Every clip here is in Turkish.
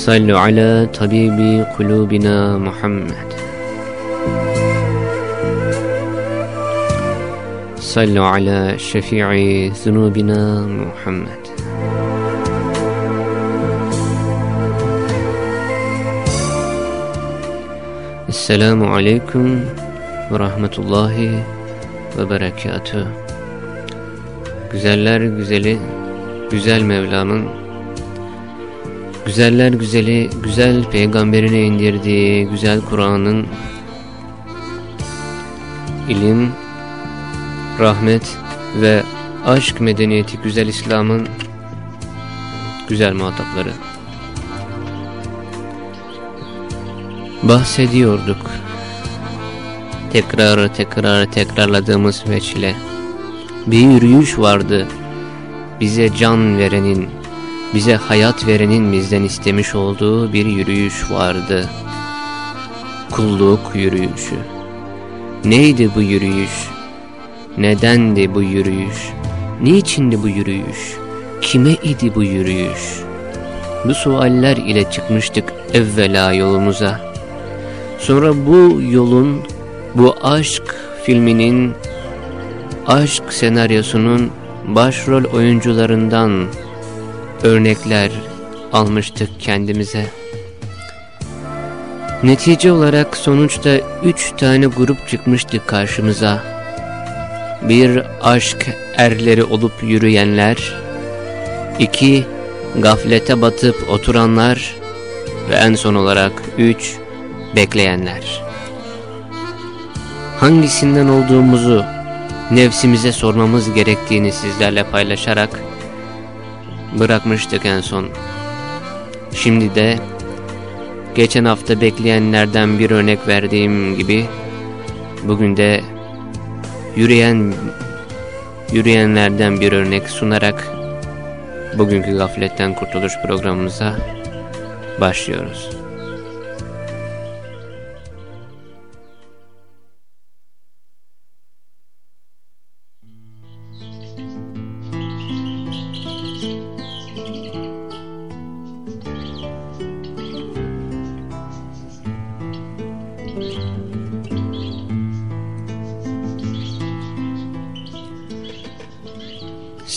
صلوا على طبيب قلوبنا محمد صلوا على شفيع ذنوبنا محمد Esselamu Aleyküm ve Rahmetullahi ve Berekatüh. Güzeller güzeli, güzel Mevlam'ın, güzeller güzeli, güzel peygamberine indirdiği güzel Kur'an'ın ilim, rahmet ve aşk medeniyeti güzel İslam'ın güzel muhatapları. Bahsediyorduk. Tekrarı tekrar tekrarladığımız veçile. Bir yürüyüş vardı. Bize can verenin, bize hayat verenin bizden istemiş olduğu bir yürüyüş vardı. Kulluk yürüyüşü. Neydi bu yürüyüş? Nedendi bu yürüyüş? Niçindi bu yürüyüş? Kime idi bu yürüyüş? Bu sualler ile çıkmıştık evvela yolumuza. Sonra bu yolun, bu aşk filminin, aşk senaryosunun başrol oyuncularından örnekler almıştık kendimize. Netice olarak sonuçta üç tane grup çıkmıştı karşımıza. Bir aşk erleri olup yürüyenler, iki gaflete batıp oturanlar ve en son olarak üç bekleyenler. Hangisinden olduğumuzu nefsimize sormamız gerektiğini sizlerle paylaşarak bırakmıştık en son. Şimdi de geçen hafta bekleyenlerden bir örnek verdiğim gibi bugün de yürüyen yürüyenlerden bir örnek sunarak bugünkü gafletten kurtuluş programımıza başlıyoruz.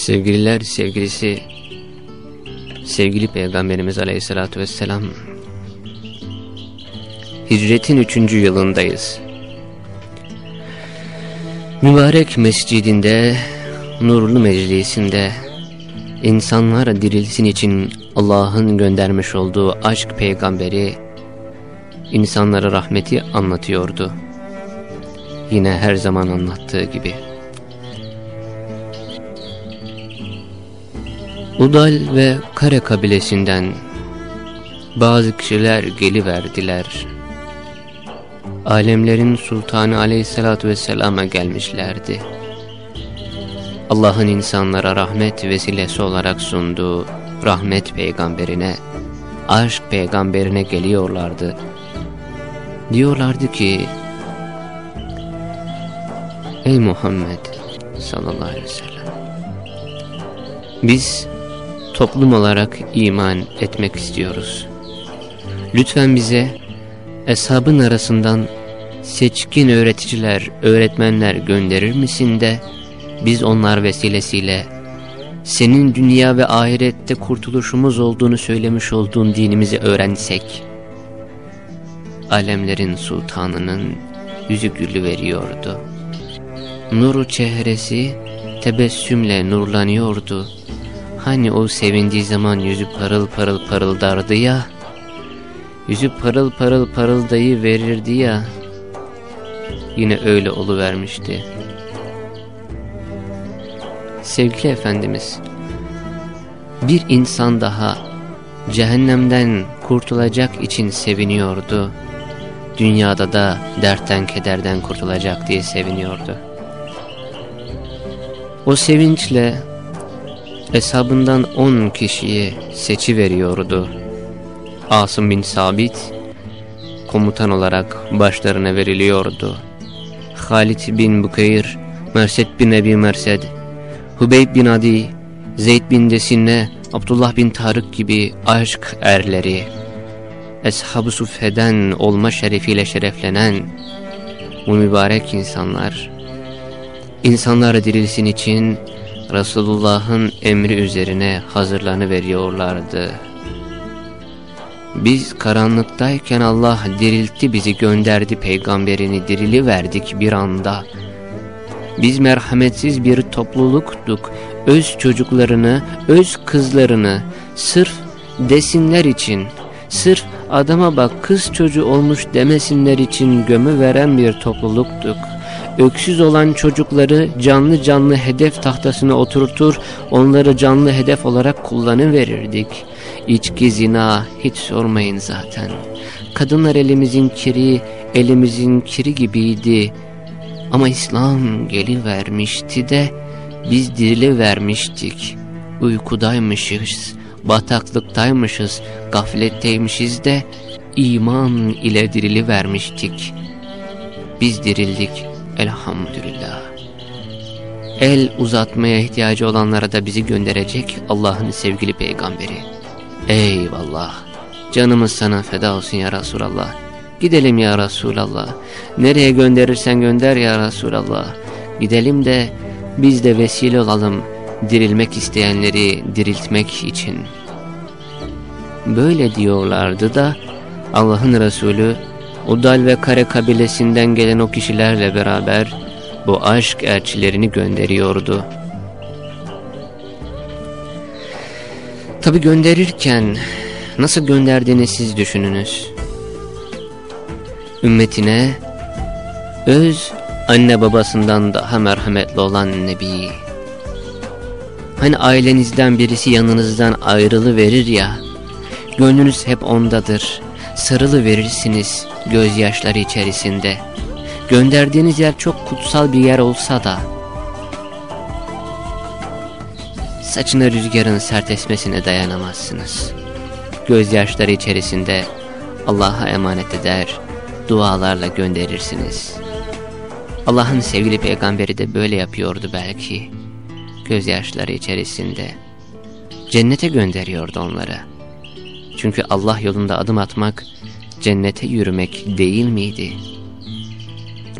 Sevgililer sevgilisi sevgili Peygamberimiz Aleyhisselatü Vesselam Hicretin üçüncü yılındayız. Mübarek mescidinde, nurlu meclisinde insanlar dirilsin için Allah'ın göndermiş olduğu aşk peygamberi insanlara rahmeti anlatıyordu. Yine her zaman anlattığı gibi. Udal ve Kare kabilesinden bazı kişiler geliverdiler. Alemlerin sultanı aleyhissalatü vesselama gelmişlerdi. Allah'ın insanlara rahmet vesilesi olarak sunduğu rahmet peygamberine, aşk peygamberine geliyorlardı. Diyorlardı ki, Ey Muhammed sallallahu aleyhi ve sellem, biz toplum olarak iman etmek istiyoruz. Lütfen bize eshabın arasından seçkin öğreticiler, öğretmenler gönderir misin de biz onlar vesilesiyle senin dünya ve ahirette kurtuluşumuz olduğunu söylemiş olduğun dinimizi öğrensek. Alemlerin sultanının yüzü gülü veriyordu. Nuru çehresi tebessümle nurlanıyordu. Hani o sevindiği zaman yüzü parıl parıl parıldardı ya, yüzü parıl parıl parıldayı verirdi ya, yine öyle oluvermişti. Sevgili Efendimiz, bir insan daha cehennemden kurtulacak için seviniyordu. Dünyada da dertten kederden kurtulacak diye seviniyordu. O sevinçle hesabından on kişiyi seçi veriyordu. Asım bin Sabit komutan olarak başlarına veriliyordu. Halid bin Bukayr, Merset bin Ebi Merced, Hubeyb bin Adi, Zeyd bin Desinne, Abdullah bin Tarık gibi aşk erleri, Eshab-ı Suffe'den olma şerefiyle şereflenen bu mübarek insanlar, insanlar dirilsin için Resulullah'ın emri üzerine hazırlanı veriyorlardı. Biz karanlıktayken Allah diriltti bizi gönderdi peygamberini dirili verdik bir anda. Biz merhametsiz bir topluluktuk. Öz çocuklarını, öz kızlarını sırf desinler için, sırf adama bak kız çocuğu olmuş demesinler için gömü veren bir topluluktuk. Öksüz olan çocukları canlı canlı hedef tahtasına oturtur, onları canlı hedef olarak kullanıverirdik. İçki, zina hiç sormayın zaten. Kadınlar elimizin kiri, elimizin kiri gibiydi. Ama İslam gelivermişti de biz dirili vermiştik. Uykudaymışız, bataklıktaymışız, gafletteymişiz de iman ile dirili vermiştik. Biz dirildik elhamdülillah. El uzatmaya ihtiyacı olanlara da bizi gönderecek Allah'ın sevgili peygamberi. Eyvallah. Canımız sana feda olsun ya Resulallah. Gidelim ya Resulallah. Nereye gönderirsen gönder ya Resulallah. Gidelim de biz de vesile olalım dirilmek isteyenleri diriltmek için. Böyle diyorlardı da Allah'ın Resulü Udal ve Kare kabilesinden gelen o kişilerle beraber bu aşk elçilerini gönderiyordu. Tabi gönderirken nasıl gönderdiğini siz düşününüz. Ümmetine öz anne babasından daha merhametli olan Nebi. Hani ailenizden birisi yanınızdan ayrılı verir ya, gönlünüz hep ondadır, sarılı verirsiniz gözyaşları içerisinde. Gönderdiğiniz yer çok kutsal bir yer olsa da, saçına rüzgarın sert esmesine dayanamazsınız. Gözyaşları içerisinde Allah'a emanet eder, dualarla gönderirsiniz. Allah'ın sevgili peygamberi de böyle yapıyordu belki. Gözyaşları içerisinde. Cennete gönderiyordu onları. Çünkü Allah yolunda adım atmak, cennete yürümek değil miydi?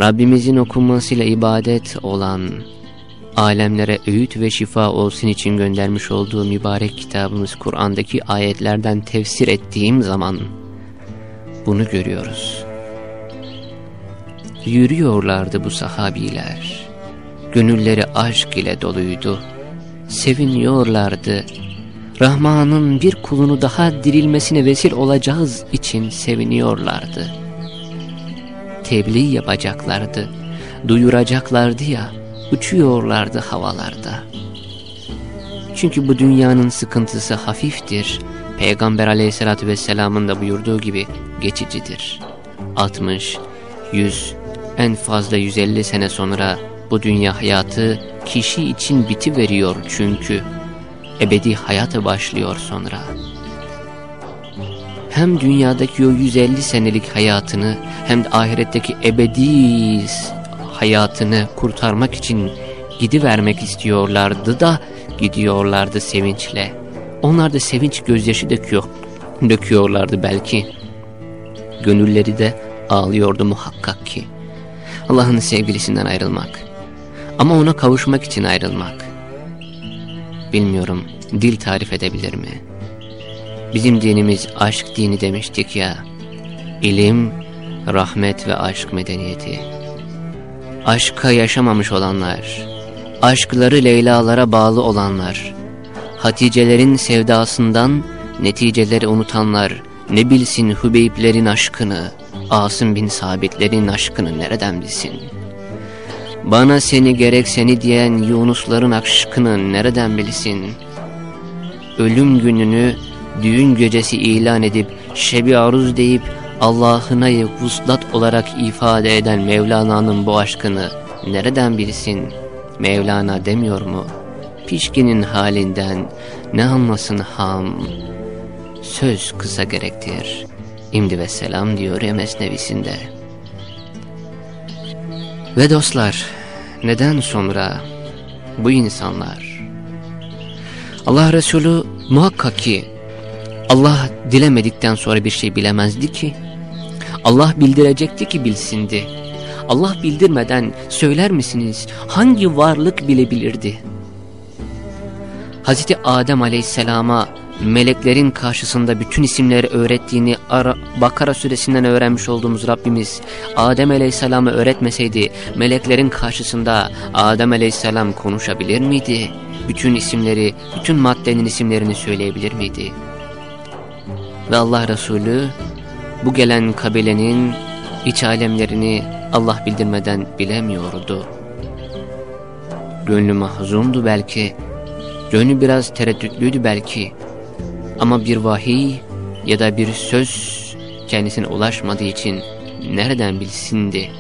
Rabbimizin okunmasıyla ibadet olan, alemlere öğüt ve şifa olsun için göndermiş olduğu mübarek kitabımız Kur'an'daki ayetlerden tefsir ettiğim zaman bunu görüyoruz. Yürüyorlardı bu sahabiler. Gönülleri aşk ile doluydu. Seviniyorlardı. Rahman'ın bir kulunu daha dirilmesine vesile olacağız için seviniyorlardı. Tebliğ yapacaklardı, duyuracaklardı ya, uçuyorlardı havalarda. Çünkü bu dünyanın sıkıntısı hafiftir. Peygamber aleyhissalatü vesselamın da buyurduğu gibi geçicidir. 60, 100, en fazla 150 sene sonra bu dünya hayatı kişi için biti veriyor çünkü. Ebedi hayata başlıyor sonra. Hem dünyadaki o 150 senelik hayatını hem de ahiretteki ebedi hayatını kurtarmak için gidivermek istiyorlardı da gidiyorlardı sevinçle. Onlar da sevinç gözyaşı döküyor, döküyorlardı belki. Gönülleri de ağlıyordu muhakkak ki. Allah'ın sevgilisinden ayrılmak. Ama ona kavuşmak için ayrılmak. Bilmiyorum dil tarif edebilir mi? Bizim dinimiz aşk dini demiştik ya. İlim, rahmet ve aşk medeniyeti. Aşka yaşamamış olanlar, aşkları Leyla'lara bağlı olanlar, Haticelerin sevdasından neticeleri unutanlar, ne bilsin Hübeyplerin aşkını, Asım bin Sabitlerin aşkını nereden bilsin? Bana seni gerek seni diyen Yunusların aşkını nereden bilsin? Ölüm gününü düğün gecesi ilan edip şebi aruz deyip Allah'ına vuslat olarak ifade eden Mevlana'nın bu aşkını nereden bilsin? Mevlana demiyor mu? Pişkinin halinden ne anlasın ham? Söz kısa gerektir. İmdi ve selam diyor ya mesnevisinde. Ve dostlar, neden sonra bu insanlar? Allah Resulü muhakkak ki Allah dilemedikten sonra bir şey bilemezdi ki. Allah bildirecekti ki bilsindi. Allah bildirmeden söyler misiniz hangi varlık bilebilirdi? Hazreti Adem aleyhisselama meleklerin karşısında bütün isimleri öğrettiğini Ara, Bakara suresinden öğrenmiş olduğumuz Rabbimiz Adem aleyhisselamı öğretmeseydi meleklerin karşısında Adem aleyhisselam konuşabilir miydi? Bütün isimleri, bütün maddenin isimlerini söyleyebilir miydi? Ve Allah Resulü bu gelen kabilenin iç alemlerini Allah bildirmeden bilemiyordu. Gönlü mahzundu belki, gönlü biraz tereddütlüydü belki ama bir vahiy ya da bir söz kendisine ulaşmadığı için nereden bilsindi?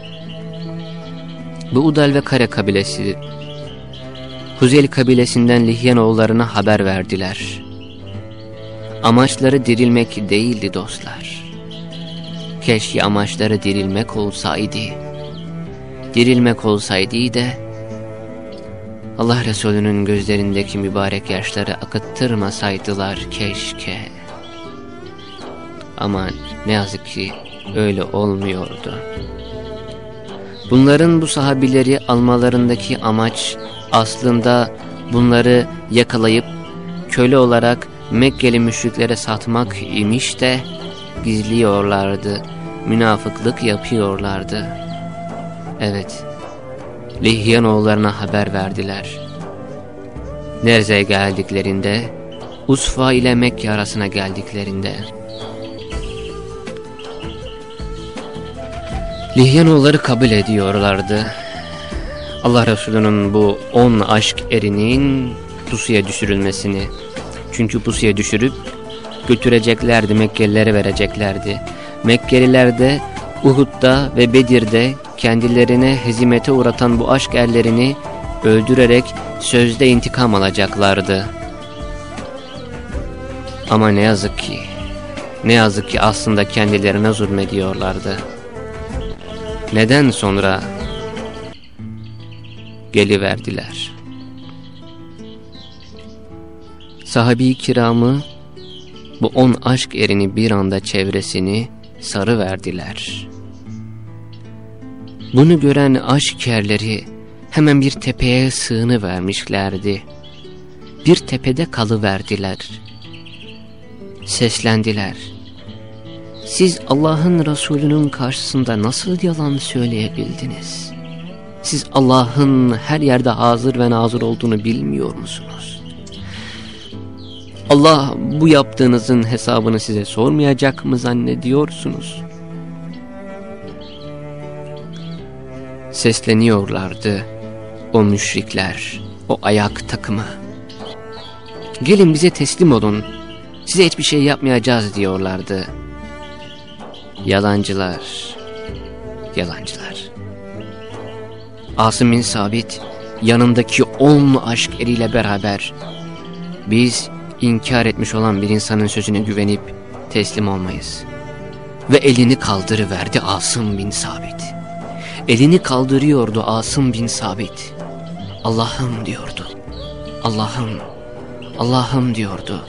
Bu Udal ve Kare kabilesi Huzeyl kabilesinden Lihyanoğullarına haber verdiler. Amaçları dirilmek değildi dostlar. Keşke amaçları dirilmek olsaydı. Dirilmek olsaydı de Allah Resulü'nün gözlerindeki mübarek yaşları akıttırmasaydılar keşke. Ama ne yazık ki öyle olmuyordu. Bunların bu sahabileri almalarındaki amaç aslında bunları yakalayıp köle olarak Mekkeli müşriklere satmak imiş de gizliyorlardı, münafıklık yapıyorlardı. Evet, Lihyanoğullarına haber verdiler. Nerze'ye geldiklerinde, Usfa ile Mekke arasına geldiklerinde, Lihyanoğulları kabul ediyorlardı. Allah Resulü'nün bu on aşk erinin pusuya düşürülmesini, çünkü pusuya düşürüp götüreceklerdi, Mekkelilere vereceklerdi. Mekkeliler de Uhud'da ve Bedir'de kendilerine hezimete uğratan bu aşk erlerini öldürerek sözde intikam alacaklardı. Ama ne yazık ki, ne yazık ki aslında kendilerine zulmediyorlardı. Neden sonra geliverdiler? Sahabi kiramı bu on aşk erini bir anda çevresini sarı verdiler. Bunu gören aşk erleri hemen bir tepeye sığını vermişlerdi. Bir tepede kalıverdiler. Seslendiler. Siz Allah'ın Resulü'nün karşısında nasıl yalan söyleyebildiniz? Siz Allah'ın her yerde hazır ve nazır olduğunu bilmiyor musunuz? Allah bu yaptığınızın hesabını size sormayacak mı zannediyorsunuz? Sesleniyorlardı o müşrikler, o ayak takımı. Gelin bize teslim olun, size hiçbir şey yapmayacağız diyorlardı. Yalancılar, yalancılar. Asım bin Sabit yanındaki on aşk eriyle beraber biz inkar etmiş olan bir insanın sözüne güvenip teslim olmayız. Ve elini kaldırıverdi Asım bin Sabit. Elini kaldırıyordu Asım bin Sabit. Allah'ım diyordu. Allah'ım, Allah'ım diyordu.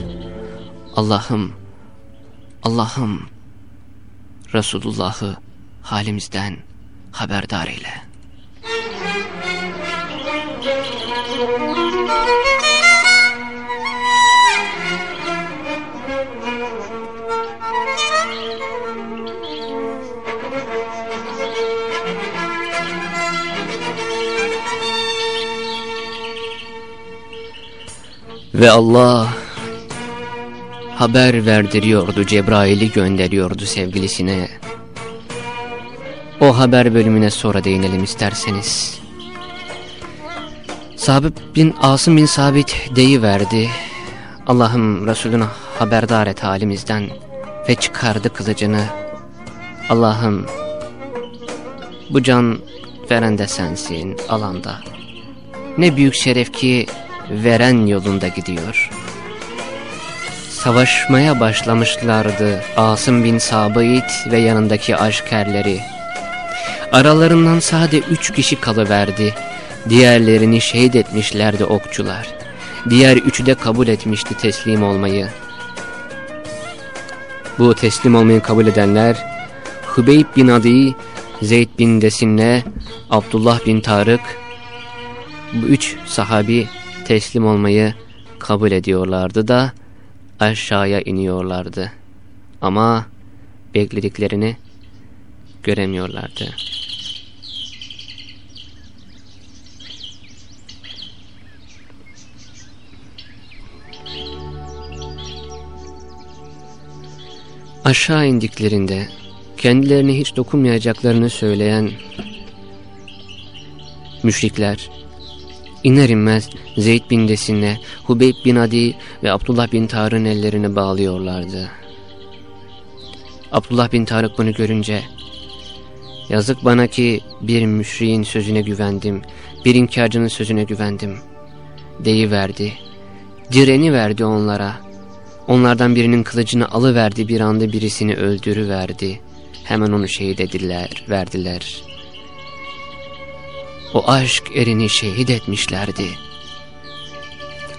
Allah'ım, Allah'ım Resulullah'ı halimizden haberdar eyle. Ve Allah haber verdiriyordu, Cebrail'i gönderiyordu sevgilisine. O haber bölümüne sonra değinelim isterseniz. Sabit bin Asım bin Sabit deyiverdi. Allah'ım Resulüne haberdar et halimizden ve çıkardı kılıcını. Allah'ım bu can veren de sensin alanda. Ne büyük şeref ki veren yolunda gidiyor. Savaşmaya başlamışlardı Asım bin Sabit ve yanındaki aşkerleri. Aralarından sade üç kişi kalıverdi. Diğerlerini şehit etmişlerdi okçular. Diğer üçü de kabul etmişti teslim olmayı. Bu teslim olmayı kabul edenler Hübeyb bin Adi, Zeyd bin Desinne, Abdullah bin Tarık, bu üç sahabi teslim olmayı kabul ediyorlardı da aşağıya iniyorlardı. Ama beklediklerini göremiyorlardı. Aşağı indiklerinde kendilerine hiç dokunmayacaklarını söyleyen müşrikler iner inmez Zeyd bin Desin'le Hubeyb bin Adi ve Abdullah bin Tarık'ın ellerini bağlıyorlardı. Abdullah bin Tarık bunu görünce yazık bana ki bir müşriğin sözüne güvendim, bir inkarcının sözüne güvendim deyiverdi. Direni verdi onlara. Onlardan birinin kılıcını alıverdi bir anda birisini öldürüverdi. Hemen onu şehit ediler, verdiler. O aşk erini şehit etmişlerdi.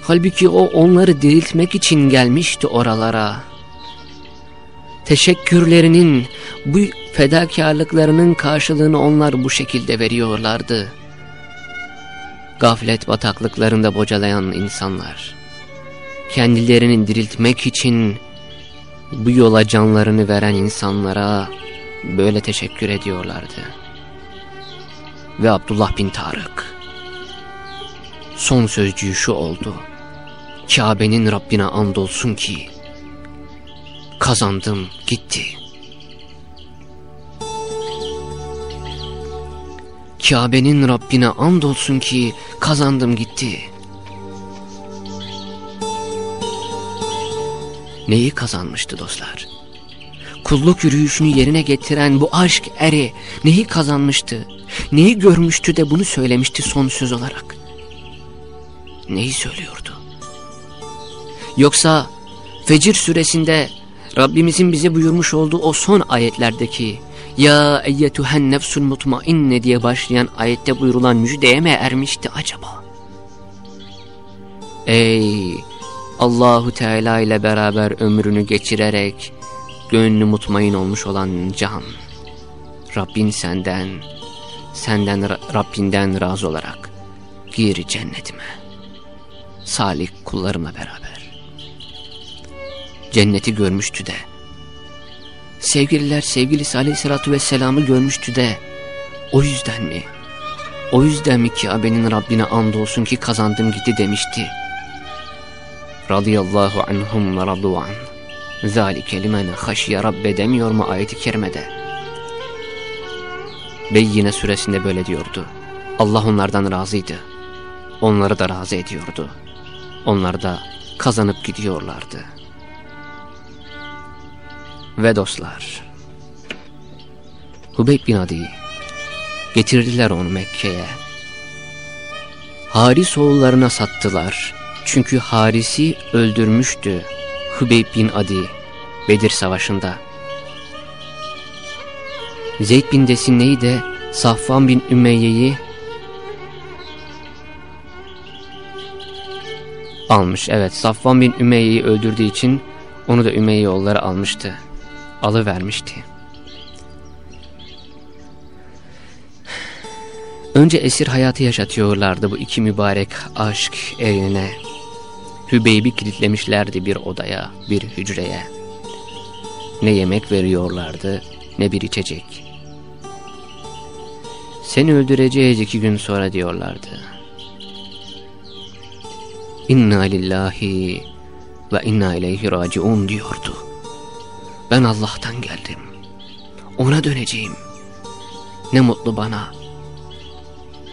Halbuki o onları diriltmek için gelmişti oralara. Teşekkürlerinin, bu fedakarlıklarının karşılığını onlar bu şekilde veriyorlardı. Gaflet bataklıklarında bocalayan insanlar kendilerini diriltmek için bu yola canlarını veren insanlara böyle teşekkür ediyorlardı. Ve Abdullah bin Tarık son sözcüğü şu oldu. Kabe'nin Rabbine andolsun ki kazandım gitti. Kabe'nin Rabbine andolsun ki kazandım gitti. neyi kazanmıştı dostlar? Kulluk yürüyüşünü yerine getiren bu aşk eri neyi kazanmıştı? Neyi görmüştü de bunu söylemişti son söz olarak? Neyi söylüyordu? Yoksa Fecir suresinde Rabbimizin bize buyurmuş olduğu o son ayetlerdeki ya eyyetühen nefsul mutmainne diye başlayan ayette buyurulan müjdeye mi ermişti acaba? Ey Allahu Teala ile beraber ömrünü geçirerek gönlü mutmain olmuş olan can. Rabbin senden, senden Rabbinden razı olarak gir cennetime. Salih kullarımla beraber. Cenneti görmüştü de. Sevgililer sevgilisi aleyhissalatü vesselam'ı görmüştü de. O yüzden mi? O yüzden mi Kabe'nin Rabbine andolsun ki kazandım gitti demişti radıyallahu anhum ve radu an. Zalike limen haşiye rabbe demiyor mu ayeti kerimede? Beyyine suresinde böyle diyordu. Allah onlardan razıydı. Onları da razı ediyordu. Onlar da kazanıp gidiyorlardı. Ve dostlar, Hubeyb bin Adi getirdiler onu Mekke'ye. Haris oğullarına sattılar. Çünkü Haris'i öldürmüştü Hübeyb bin Adi Bedir Savaşı'nda. Zeyd bin Desinne'yi de Safvan bin Ümeyye'yi almış. Evet Safvan bin Ümeyye'yi öldürdüğü için onu da Ümeyye yolları almıştı. Alıvermişti. Önce esir hayatı yaşatıyorlardı bu iki mübarek aşk erine. Hübeybi kilitlemişlerdi bir odaya, bir hücreye. Ne yemek veriyorlardı, ne bir içecek. Seni öldüreceğiz iki gün sonra diyorlardı. İnna lillahi ve inna ileyhi raciun diyordu. Ben Allah'tan geldim. Ona döneceğim. Ne mutlu bana.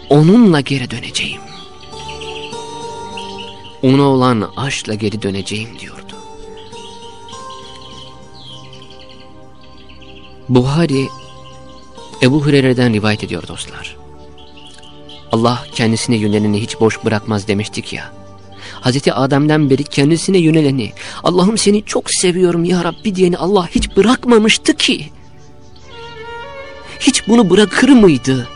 Onunla geri döneceğim. Ona olan aşkla geri döneceğim diyordu. Buhari Ebu Hureyre'den rivayet ediyor dostlar. Allah kendisine yöneleni hiç boş bırakmaz demiştik ya. Hazreti Adem'den beri kendisine yöneleni, Allah'ım seni çok seviyorum ya Rabbi diyeni Allah hiç bırakmamıştı ki. Hiç bunu bırakır mıydı?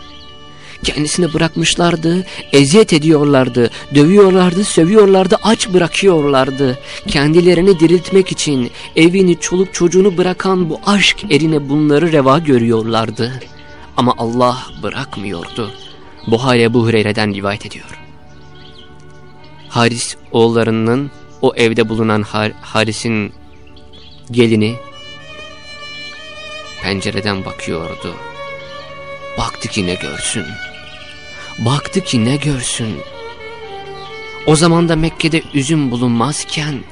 Kendisine bırakmışlardı, eziyet ediyorlardı, dövüyorlardı, sövüyorlardı, aç bırakıyorlardı. Kendilerini diriltmek için evini, çoluk çocuğunu bırakan bu aşk erine bunları reva görüyorlardı. Ama Allah bırakmıyordu. Buhari Ebu Hureyre'den rivayet ediyor. Haris oğullarının o evde bulunan Har Haris'in gelini pencereden bakıyordu. Baktı ki ne görsün. Baktı ki ne görsün. O zaman da Mekke'de üzüm bulunmazken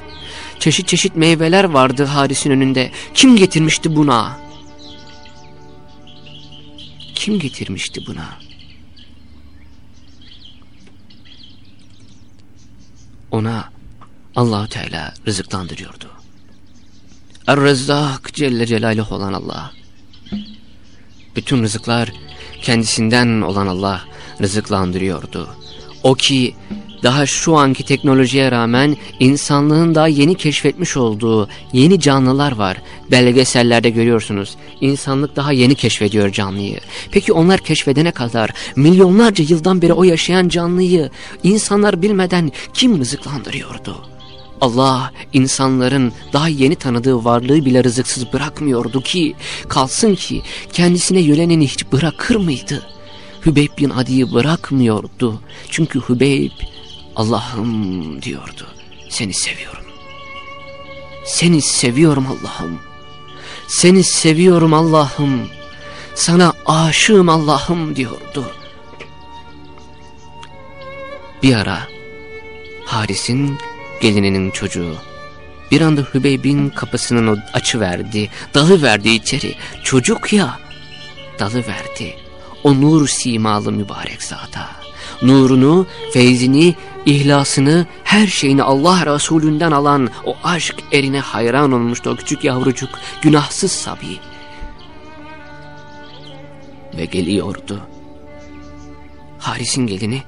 çeşit çeşit meyveler vardı Haris'in önünde. Kim getirmişti buna? Kim getirmişti buna? Ona allah Teala rızıklandırıyordu. Er-Rezzak Celle Celaluhu olan Allah. Bütün rızıklar kendisinden olan Allah rızıklandırıyordu. O ki daha şu anki teknolojiye rağmen insanlığın daha yeni keşfetmiş olduğu yeni canlılar var. Belgesellerde görüyorsunuz. İnsanlık daha yeni keşfediyor canlıyı. Peki onlar keşfedene kadar milyonlarca yıldan beri o yaşayan canlıyı insanlar bilmeden kim rızıklandırıyordu? Allah insanların daha yeni tanıdığı varlığı bile rızıksız bırakmıyordu ki kalsın ki kendisine yöneleni hiç bırakır mıydı? Hübeyb bin Adi'yi bırakmıyordu. Çünkü Hübeyb Allah'ım diyordu. Seni seviyorum. Seni seviyorum Allah'ım. Seni seviyorum Allah'ım. Sana aşığım Allah'ım diyordu. Bir ara Haris'in gelininin çocuğu bir anda Hübeyb'in kapısının açı verdi, dalı verdi içeri. Çocuk ya, dalı verdi. O nur simalı mübarek zata. Nurunu, feyzini, ihlasını, her şeyini Allah Resulünden alan o aşk erine hayran olmuştu o küçük yavrucuk, günahsız sabi. Ve geliyordu. Haris'in gelini,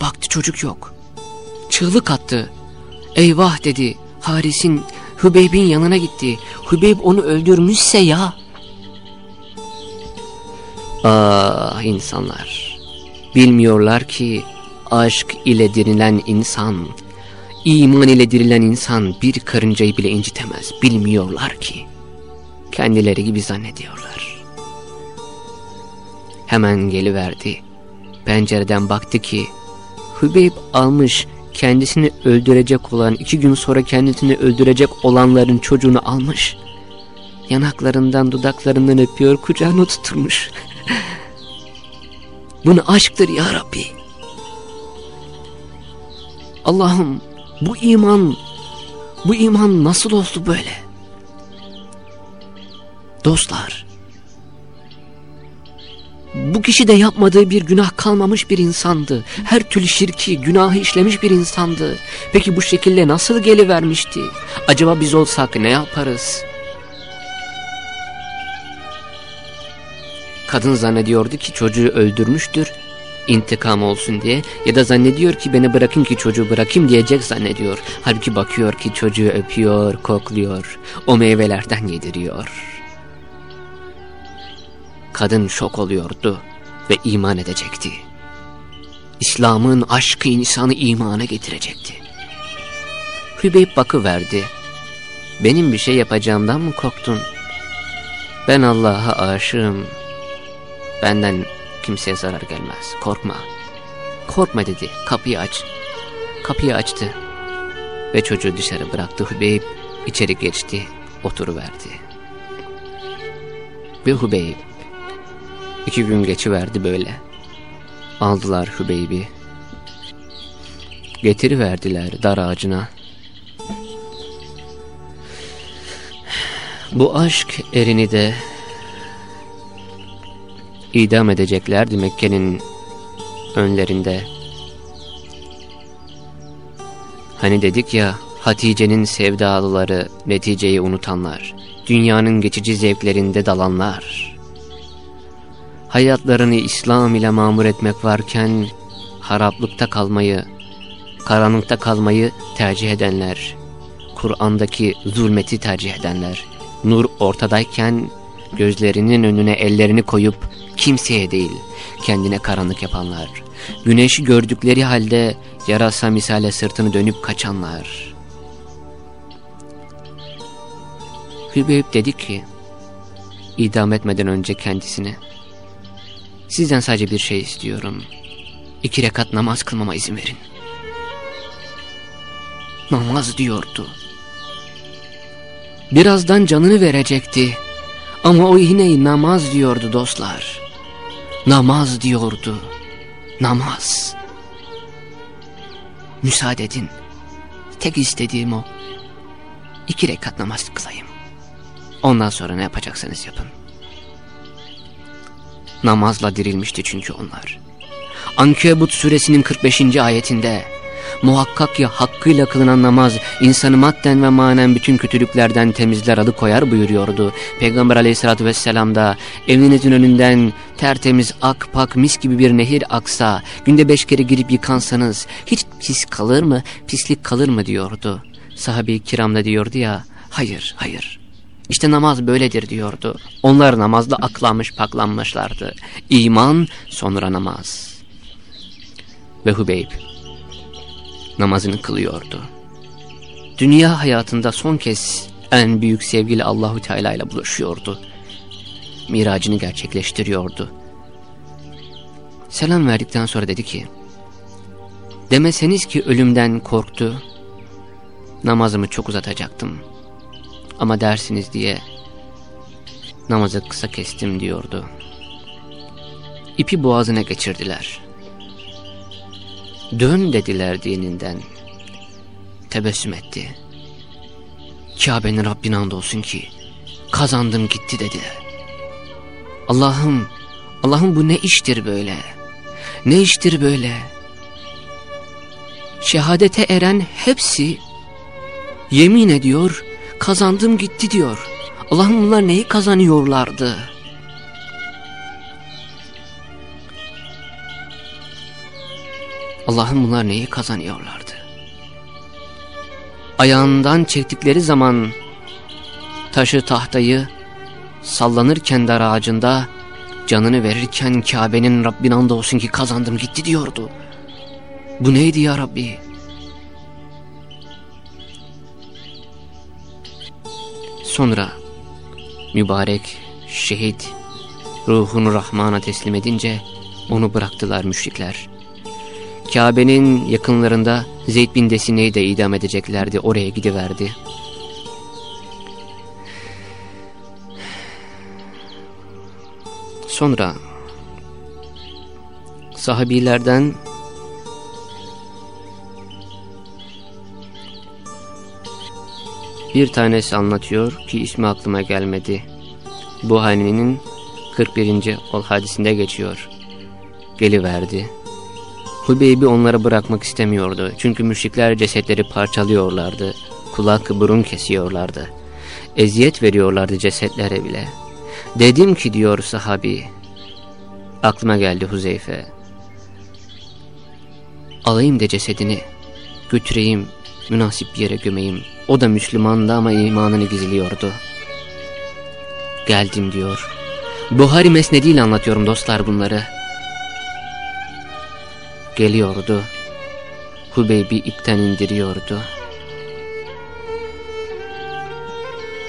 baktı çocuk yok. Çığlık attı. Eyvah dedi. Haris'in Hübeyb'in yanına gitti. Hübeyb onu öldürmüşse ya. Ah insanlar. Bilmiyorlar ki aşk ile dirilen insan, iman ile dirilen insan bir karıncayı bile incitemez. Bilmiyorlar ki. Kendileri gibi zannediyorlar. Hemen geliverdi. Pencereden baktı ki Hübeyb almış kendisini öldürecek olan, iki gün sonra kendisini öldürecek olanların çocuğunu almış. Yanaklarından, dudaklarından öpüyor, kucağına tutturmuş. Bunu aşktır ya Rabbi. Allah'ım bu iman, bu iman nasıl oldu böyle? Dostlar, bu kişi de yapmadığı bir günah kalmamış bir insandı. Her türlü şirki, günahı işlemiş bir insandı. Peki bu şekilde nasıl gelivermişti? Acaba biz olsak ne yaparız? Kadın zannediyordu ki çocuğu öldürmüştür. intikam olsun diye ya da zannediyor ki beni bırakın ki çocuğu bırakayım diyecek zannediyor. Halbuki bakıyor ki çocuğu öpüyor, kokluyor, o meyvelerden yediriyor. Kadın şok oluyordu ve iman edecekti. İslam'ın aşkı insanı imana getirecekti. Hübeyb bakıverdi. Benim bir şey yapacağımdan mı korktun? Ben Allah'a aşığım. Benden kimseye zarar gelmez. Korkma. Korkma dedi. Kapıyı aç. Kapıyı açtı. Ve çocuğu dışarı bıraktı. Hübeyb içeri geçti. Oturuverdi. Ve Hübeyb iki gün geçiverdi böyle. Aldılar Hübeyb'i. Getiriverdiler dar ağacına. Bu aşk erini de idam edeceklerdi Mekke'nin önlerinde. Hani dedik ya Hatice'nin sevdalıları neticeyi unutanlar, dünyanın geçici zevklerinde dalanlar. Hayatlarını İslam ile mamur etmek varken haraplıkta kalmayı, karanlıkta kalmayı tercih edenler, Kur'an'daki zulmeti tercih edenler, nur ortadayken gözlerinin önüne ellerini koyup kimseye değil kendine karanlık yapanlar, güneşi gördükleri halde yarasa misale sırtını dönüp kaçanlar. Hübeyb dedi ki, idam etmeden önce kendisine, sizden sadece bir şey istiyorum, iki rekat namaz kılmama izin verin. Namaz diyordu. Birazdan canını verecekti. Ama o yine namaz diyordu dostlar. Namaz diyordu. Namaz. Müsaade edin. Tek istediğim o. İki rekat namaz kılayım. Ondan sonra ne yapacaksanız yapın. Namazla dirilmişti çünkü onlar. Ankebut suresinin 45. ayetinde Muhakkak ya hakkıyla kılınan namaz insanı madden ve manen bütün kötülüklerden temizler alıkoyar buyuruyordu. Peygamber aleyhissalatü vesselam da evinizin önünden tertemiz ak pak mis gibi bir nehir aksa günde beş kere girip yıkansanız hiç pis kalır mı pislik kalır mı diyordu. Sahabe-i kiram da diyordu ya hayır hayır işte namaz böyledir diyordu. Onlar namazda aklanmış paklanmışlardı. İman sonra namaz. Ve Hubeyb namazını kılıyordu. Dünya hayatında son kez en büyük sevgili Allahu Teala ile buluşuyordu. Miracını gerçekleştiriyordu. Selam verdikten sonra dedi ki, Demeseniz ki ölümden korktu, namazımı çok uzatacaktım. Ama dersiniz diye namazı kısa kestim diyordu. İpi boğazına geçirdiler. Dön dediler dininden. Tebessüm etti. Kabe'nin Rabbine andolsun ki kazandım gitti dedi. Allah'ım, Allah'ım bu ne iştir böyle? Ne iştir böyle? Şehadete eren hepsi yemin ediyor, kazandım gitti diyor. Allah'ım bunlar neyi kazanıyorlardı? Allah'ım bunlar neyi kazanıyorlardı? Ayağından çektikleri zaman taşı tahtayı sallanırken dar ağacında canını verirken Kabe'nin Rabbin olsun ki kazandım gitti diyordu. Bu neydi ya Rabbi? Sonra mübarek şehit ruhunu Rahman'a teslim edince onu bıraktılar müşrikler. Kabe'nin yakınlarında Zeyd bin Desine'yi de idam edeceklerdi. Oraya gidiverdi. Sonra sahabilerden bir tanesi anlatıyor ki ismi aklıma gelmedi. Bu hanenin 41. ol hadisinde geçiyor. Geliverdi. Hubeybi onlara bırakmak istemiyordu. Çünkü müşrikler cesetleri parçalıyorlardı. Kulak burun kesiyorlardı. Eziyet veriyorlardı cesetlere bile. Dedim ki diyor sahabi. Aklıma geldi Huzeyfe. alayım de cesedini götüreyim münasip bir yere gömeyim. O da Müslümandı ama imanını gizliyordu. Geldim diyor. Buhari mesnediyle anlatıyorum dostlar bunları. Geliyordu. Hubeybi ipten indiriyordu.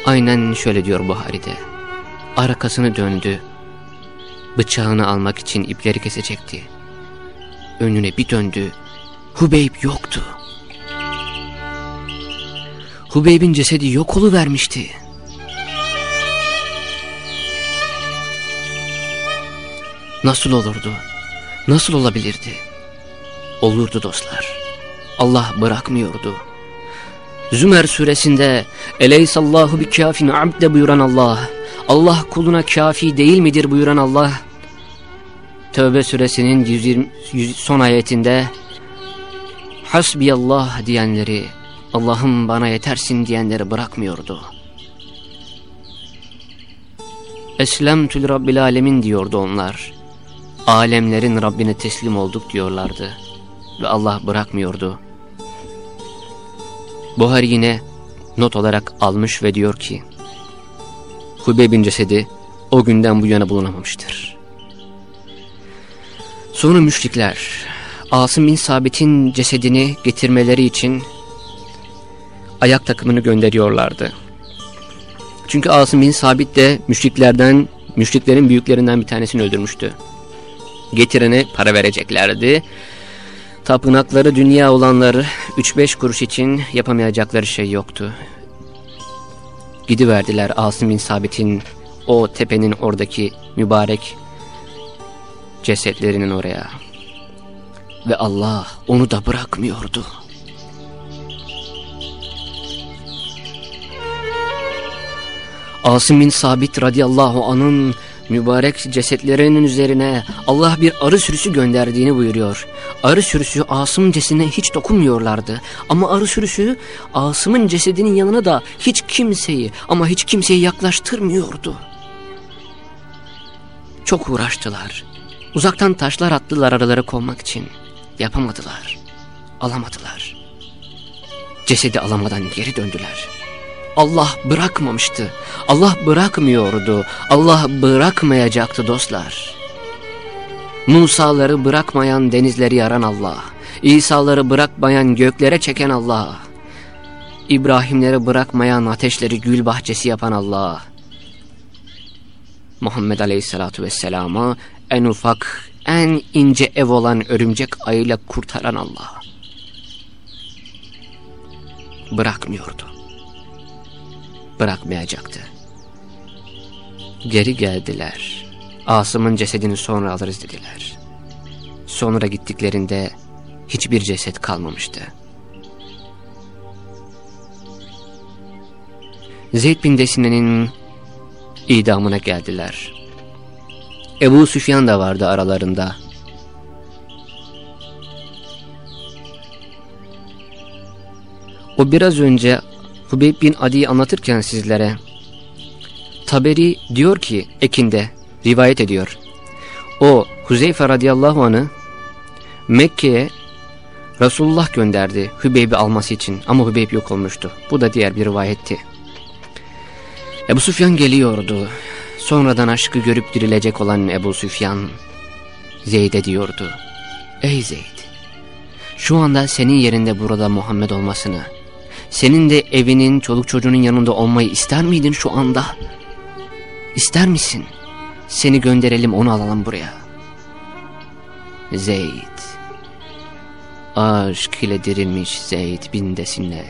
Aynen şöyle diyor Buhari'de. Arkasını döndü. Bıçağını almak için ipleri kesecekti. Önüne bir döndü. Hubeyb yoktu. Hubeyb'in cesedi yok oluvermişti. Nasıl olurdu? Nasıl olabilirdi? Olurdu dostlar. Allah bırakmıyordu. Zümer suresinde Eleysallahu bi kafin abde buyuran Allah. Allah kuluna kafi değil midir buyuran Allah. Tövbe suresinin 120, 100, son ayetinde Hasbiyallah diyenleri Allah'ım bana yetersin diyenleri bırakmıyordu. Eslemtül Rabbil Alemin diyordu onlar. Alemlerin Rabbine teslim olduk diyorlardı. Ve Allah bırakmıyordu. Buhari yine not olarak almış ve diyor ki Hubeyb'in cesedi o günden bu yana bulunamamıştır. Sonra müşrikler Asım bin Sabit'in cesedini getirmeleri için ayak takımını gönderiyorlardı. Çünkü Asım bin Sabit de müşriklerden, müşriklerin büyüklerinden bir tanesini öldürmüştü. Getirene para vereceklerdi. Tapınakları dünya olanları 3-5 kuruş için yapamayacakları şey yoktu. Gidiverdiler Asım bin Sabit'in o tepenin oradaki mübarek cesetlerinin oraya. Ve Allah onu da bırakmıyordu. Asım bin Sabit radıyallahu anın mübarek cesetlerinin üzerine Allah bir arı sürüsü gönderdiğini buyuruyor. Arı sürüsü Asım'ın cesedine hiç dokunmuyorlardı. Ama arı sürüsü Asım'ın cesedinin yanına da hiç kimseyi ama hiç kimseyi yaklaştırmıyordu. Çok uğraştılar. Uzaktan taşlar attılar aralara konmak için. Yapamadılar. Alamadılar. Cesedi alamadan geri döndüler. Allah bırakmamıştı. Allah bırakmıyordu. Allah bırakmayacaktı dostlar. Musa'ları bırakmayan denizleri yaran Allah. İsa'ları bırakmayan göklere çeken Allah. İbrahimleri bırakmayan ateşleri gül bahçesi yapan Allah. Muhammed Aleyhisselatü Vesselam'a en ufak, en ince ev olan örümcek ayıyla kurtaran Allah. Bırakmıyordu bırakmayacaktı. Geri geldiler. Asım'ın cesedini sonra alırız dediler. Sonra gittiklerinde hiçbir ceset kalmamıştı. Zeyd bin Desine'nin idamına geldiler. Ebu Süfyan da vardı aralarında. O biraz önce Hubeyb bin Adi'yi anlatırken sizlere Taberi diyor ki ekinde rivayet ediyor. O Huzeyfe radıyallahu anı Mekke'ye Resulullah gönderdi Hübeyb'i alması için ama Hübeyb yok olmuştu. Bu da diğer bir rivayetti. Ebu Süfyan geliyordu. Sonradan aşkı görüp dirilecek olan Ebu Süfyan Zeyd'e diyordu. Ey Zeyd şu anda senin yerinde burada Muhammed olmasını senin de evinin, çoluk çocuğunun yanında olmayı ister miydin şu anda? İster misin? Seni gönderelim onu alalım buraya. Zeyd. Aşk ile dirilmiş Zeyd bin desinle.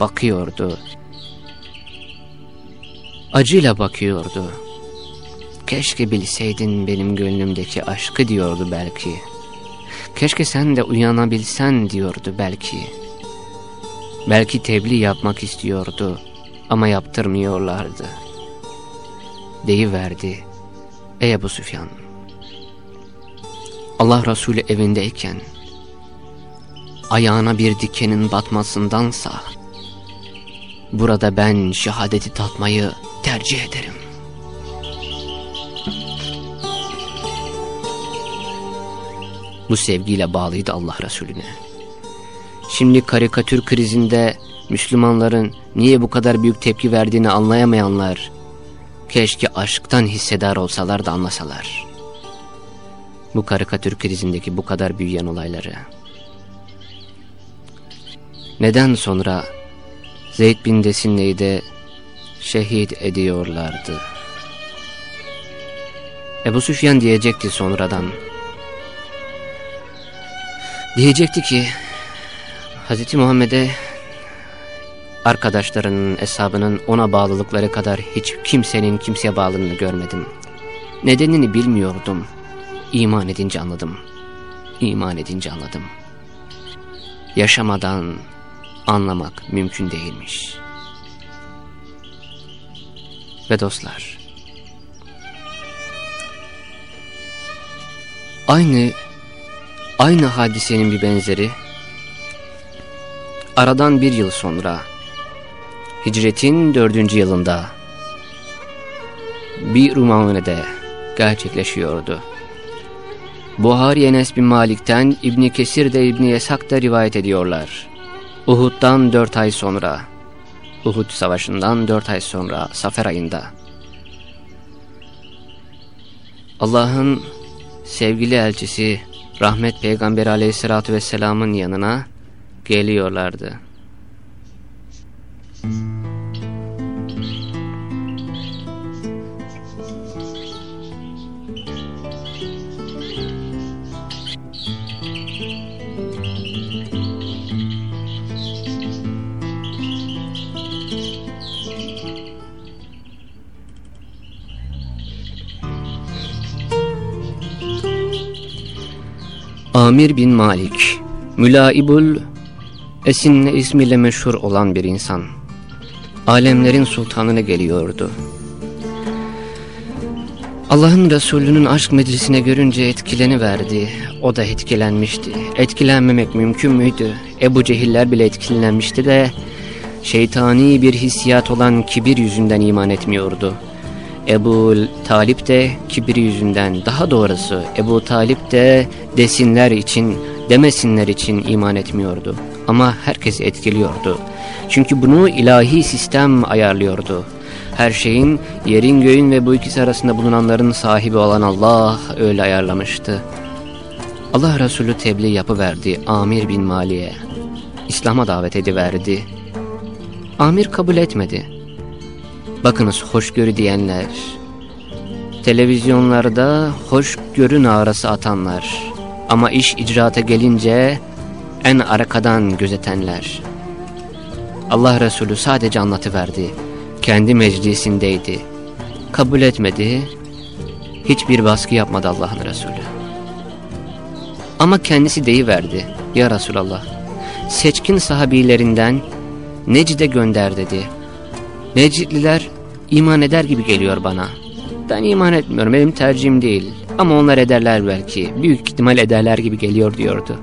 Bakıyordu. Acıyla bakıyordu. Keşke bilseydin benim gönlümdeki aşkı diyordu belki. Keşke sen de uyanabilsen diyordu belki. Belki tebliğ yapmak istiyordu ama yaptırmıyorlardı. Deyiverdi. Ey Ebu Süfyan. Allah Resulü evindeyken ayağına bir dikenin batmasındansa burada ben şehadeti tatmayı tercih ederim. Bu sevgiyle bağlıydı Allah Resulüne. Şimdi karikatür krizinde Müslümanların niye bu kadar büyük tepki verdiğini anlayamayanlar, keşke aşktan hissedar olsalar da anlasalar. Bu karikatür krizindeki bu kadar büyüyen olayları. Neden sonra Zeyd bin Desinne'yi de şehit ediyorlardı? Ebu Süfyan diyecekti sonradan. Diyecekti ki Hz. Muhammed'e arkadaşlarının, hesabının ona bağlılıkları kadar hiç kimsenin kimseye bağlılığını görmedim. Nedenini bilmiyordum. İman edince anladım. İman edince anladım. Yaşamadan anlamak mümkün değilmiş. Ve dostlar, aynı aynı hadisenin bir benzeri, aradan bir yıl sonra, hicretin dördüncü yılında, bir Rumane'de gerçekleşiyordu. Buhari Enes bin Malik'ten İbni Kesir de İbni Yesak da rivayet ediyorlar. Uhud'dan dört ay sonra, Uhud savaşından dört ay sonra Safer ayında. Allah'ın sevgili elçisi Rahmet Peygamber aleyhissalatü vesselamın yanına geliyorlardı. Amir bin Malik, Mülaibul Esinne ismiyle meşhur olan bir insan. Alemlerin sultanına geliyordu. Allah'ın Resulü'nün aşk meclisine görünce etkileni verdi. O da etkilenmişti. Etkilenmemek mümkün müydü? Ebu Cehiller bile etkilenmişti de şeytani bir hissiyat olan kibir yüzünden iman etmiyordu. Ebu Talip de kibri yüzünden daha doğrusu Ebu Talip de desinler için demesinler için iman etmiyordu. Ama herkes etkiliyordu. Çünkü bunu ilahi sistem ayarlıyordu. Her şeyin yerin göğün ve bu ikisi arasında bulunanların sahibi olan Allah öyle ayarlamıştı. Allah Resulü tebliğ yapıverdi Amir bin Mali'ye. İslam'a davet ediverdi. Amir kabul etmedi. Bakınız hoşgörü diyenler, televizyonlarda hoşgörü narası atanlar ama iş icraata gelince en arkadan gözetenler. Allah Resulü sadece anlatıverdi. Kendi meclisindeydi. Kabul etmedi. Hiçbir baskı yapmadı Allah'ın Resulü. Ama kendisi deyiverdi. Ya Resulallah, seçkin sahabilerinden Necid'e gönder dedi. Necidliler iman eder gibi geliyor bana. Ben iman etmiyorum, benim tercihim değil. Ama onlar ederler belki, büyük ihtimal ederler gibi geliyor diyordu.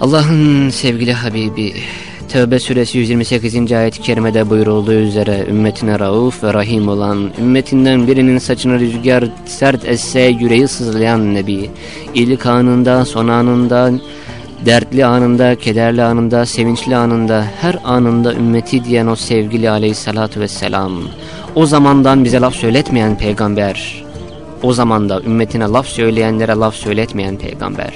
Allah'ın sevgili Habibi, Tevbe suresi 128. ayet-i kerimede buyurulduğu üzere ümmetine rauf ve rahim olan, ümmetinden birinin saçını rüzgar sert esse yüreği sızlayan Nebi, ilk anında, son anında, dertli anında, kederli anında, sevinçli anında, her anında ümmeti diyen o sevgili aleyhissalatu vesselam, o zamandan bize laf söyletmeyen peygamber, o zamanda ümmetine laf söyleyenlere laf söyletmeyen peygamber,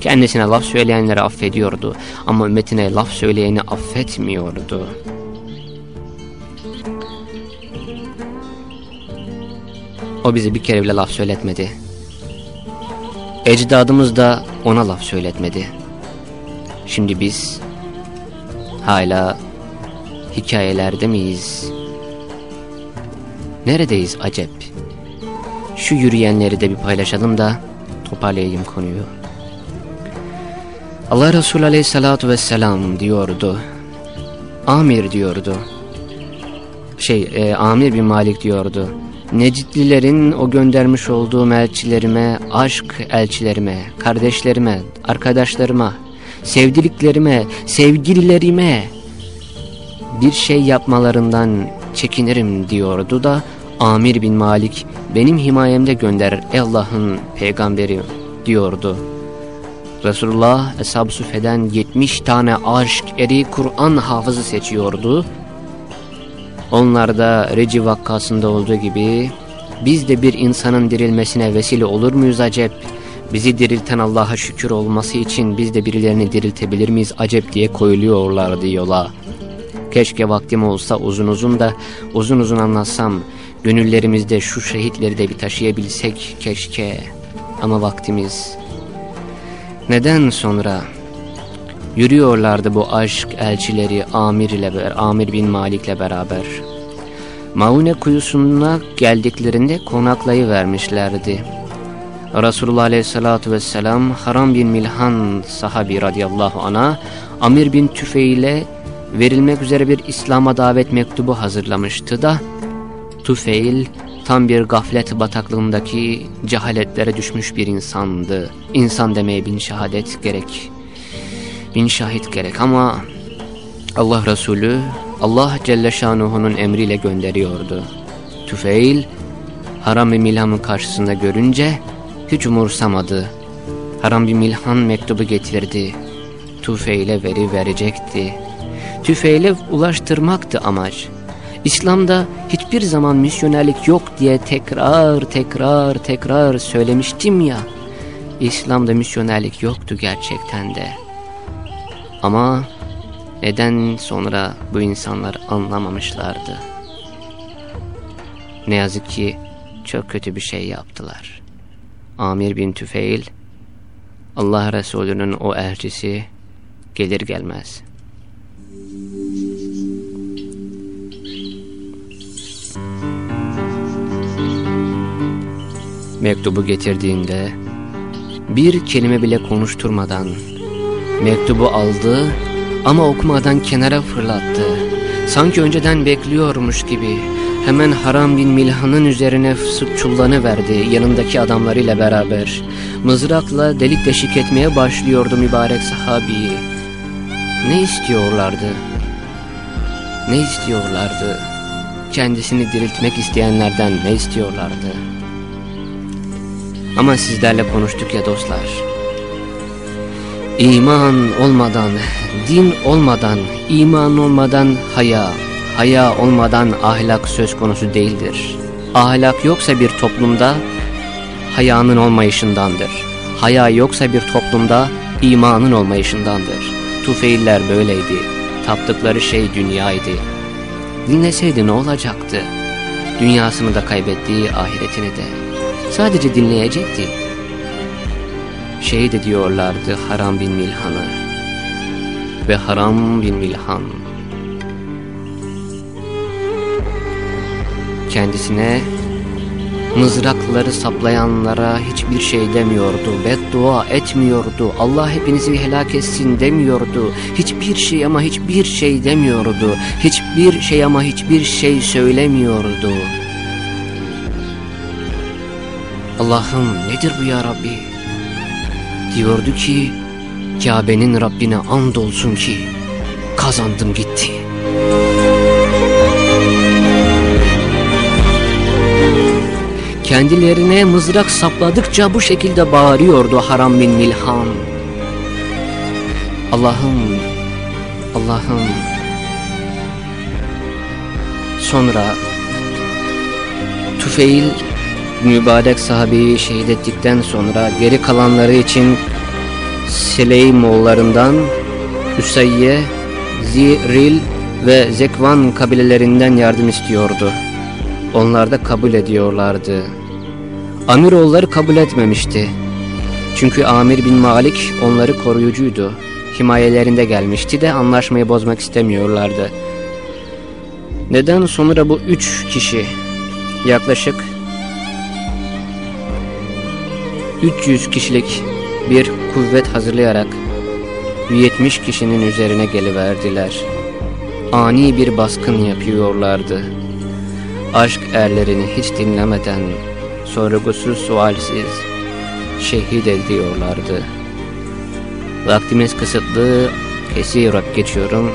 kendisine laf söyleyenleri affediyordu ama ümmetine laf söyleyeni affetmiyordu. O bize bir kere bile laf söyletmedi. Ecdadımız da ona laf söyletmedi. Şimdi biz hala hikayelerde miyiz? Neredeyiz acep? Şu yürüyenleri de bir paylaşalım da toparlayayım konuyu. Allah Resulü Aleyhisselatü Vesselam diyordu. Amir diyordu. Şey, e, Amir bin Malik diyordu. Necitlilerin o göndermiş olduğum elçilerime, aşk elçilerime, kardeşlerime, arkadaşlarıma, sevdiliklerime, sevgililerime bir şey yapmalarından çekinirim diyordu da Amir bin Malik benim himayemde gönder Allah'ın peygamberi diyordu. Resulullah Eshab-ı Süfe'den 70 tane aşk eri Kur'an hafızı seçiyordu. Onlar da Reci vakkasında olduğu gibi biz de bir insanın dirilmesine vesile olur muyuz acep? Bizi dirilten Allah'a şükür olması için biz de birilerini diriltebilir miyiz acep diye koyuluyorlardı yola. Keşke vaktim olsa uzun uzun da uzun uzun anlatsam. Gönüllerimizde şu şehitleri de bir taşıyabilsek keşke. Ama vaktimiz. Neden sonra? Yürüyorlardı bu aşk elçileri Amir ile Amir bin Malik ile beraber. Maune kuyusuna geldiklerinde konaklayı vermişlerdi. Resulullah Aleyhisselatü Vesselam Haram bin Milhan sahabi radıyallahu ana Amir bin Tüfeil'e verilmek üzere bir İslam'a davet mektubu hazırlamıştı da Tüfeil tam bir gaflet bataklığındaki cehaletlere düşmüş bir insandı. İnsan demeye bin şehadet gerek. Bin şahit gerek ama Allah Resulü Allah Celle Şanuhu'nun emriyle gönderiyordu. Tüfeil Haram-ı Milham'ın karşısında görünce hiç umursamadı. Haram-ı Milhan mektubu getirdi. Tüfeil'e veri verecekti. Tüfeile ulaştırmaktı amaç. İslam'da hiçbir zaman misyonerlik yok diye tekrar tekrar tekrar söylemiştim ya. İslam'da misyonerlik yoktu gerçekten de. Ama neden sonra bu insanlar anlamamışlardı? Ne yazık ki çok kötü bir şey yaptılar. Amir bin Tüfeil, Allah Resulü'nün o elçisi gelir gelmez. Mektubu getirdiğinde bir kelime bile konuşturmadan mektubu aldı ama okumadan kenara fırlattı. Sanki önceden bekliyormuş gibi hemen Haram bin Milhan'ın üzerine çullanı verdi yanındaki adamlarıyla beraber. Mızrakla delik deşik etmeye başlıyordu mübarek sahabiyi. Ne istiyorlardı? Ne istiyorlardı? Kendisini diriltmek isteyenlerden ne istiyorlardı? Ama sizlerle konuştuk ya dostlar. İman olmadan, din olmadan, iman olmadan haya, haya olmadan ahlak söz konusu değildir. Ahlak yoksa bir toplumda hayanın olmayışındandır. Haya yoksa bir toplumda imanın olmayışındandır. Tufeiller böyleydi. Taptıkları şey dünyaydı. Dinleseydi ne olacaktı? Dünyasını da kaybettiği ahiretini de. Sadece dinleyecekti. Şehit ediyorlardı Haram bin Milhan'ı. Ve Haram bin Milhan kendisine mızrakları saplayanlara hiçbir şey demiyordu, beddua etmiyordu, Allah hepinizi helak etsin demiyordu, hiçbir şey ama hiçbir şey demiyordu, hiçbir şey ama hiçbir şey söylemiyordu. Allah'ım nedir bu ya Rabbi? Diyordu ki Kabe'nin Rabbine and olsun ki kazandım gitti. Kendilerine mızrak sapladıkça bu şekilde bağırıyordu Haram bin Milhan. Allah'ım, Allah'ım. Sonra Tüfeil mübarek sahabeyi şehit ettikten sonra geri kalanları için Sileymoğullarından Hüseyye, Ziril ve Zekvan kabilelerinden yardım istiyordu. Onlar da kabul ediyorlardı. Amiroğulları kabul etmemişti. Çünkü Amir bin Malik onları koruyucuydu. Himayelerinde gelmişti de anlaşmayı bozmak istemiyorlardı. Neden sonra bu üç kişi yaklaşık 300 kişilik bir kuvvet hazırlayarak 70 kişinin üzerine geliverdiler. Ani bir baskın yapıyorlardı. Aşk erlerini hiç dinlemeden sorgusuz sualsiz şehit ediyorlardı. Vaktimiz kısıtlı, kesiyarak geçiyorum.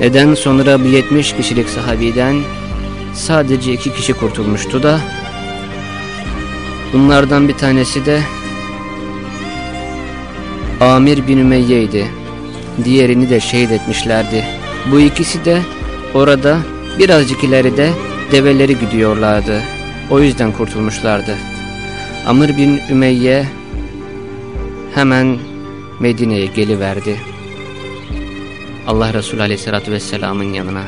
Neden sonra bu 70 kişilik sahabiden sadece iki kişi kurtulmuştu da Bunlardan bir tanesi de Amir bin Ümeyye'ydi. Diğerini de şehit etmişlerdi. Bu ikisi de orada birazcık ileride develeri gidiyorlardı. O yüzden kurtulmuşlardı. Amr bin Ümeyye hemen Medine'ye geliverdi. Allah Resulü Aleyhisselatü Vesselam'ın yanına,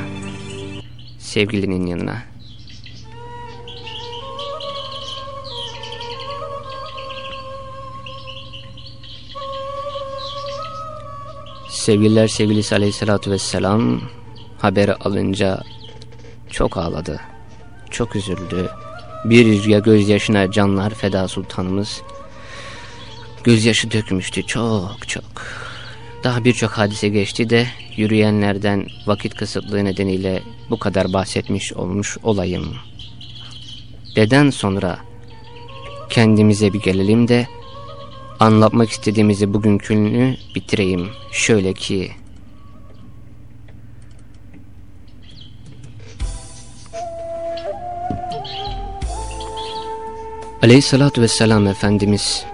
sevgilinin yanına. Sevgililer sevgilisi Aleyhisselatü Vesselam haberi alınca çok ağladı, çok üzüldü. Bir rüzgar gözyaşına canlar feda sultanımız gözyaşı dökmüştü çok çok. Daha birçok hadise geçti de yürüyenlerden vakit kısıtlığı nedeniyle bu kadar bahsetmiş olmuş olayım. Deden sonra kendimize bir gelelim de anlatmak istediğimizi bugünkünü bitireyim. Şöyle ki Aleyhissalatü vesselam Efendimiz